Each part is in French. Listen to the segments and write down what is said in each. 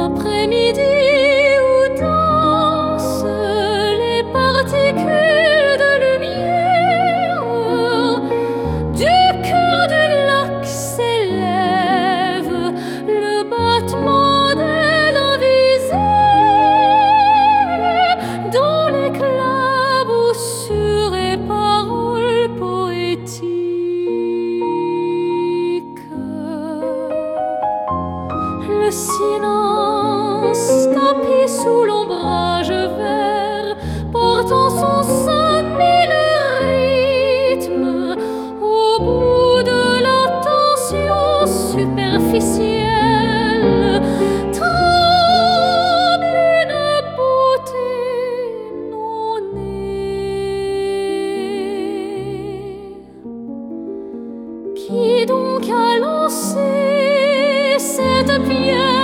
L'après-midi Le silence tapis sous l'ombrage vert, portant son sein mille rythmes au bout de la tension superficielle. Une beauté non née. Qui donc a lancé pied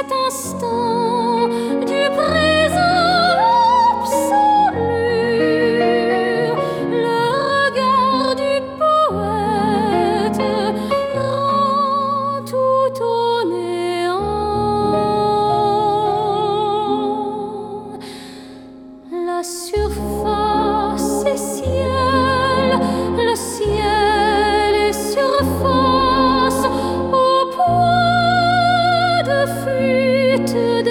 cet instant. to the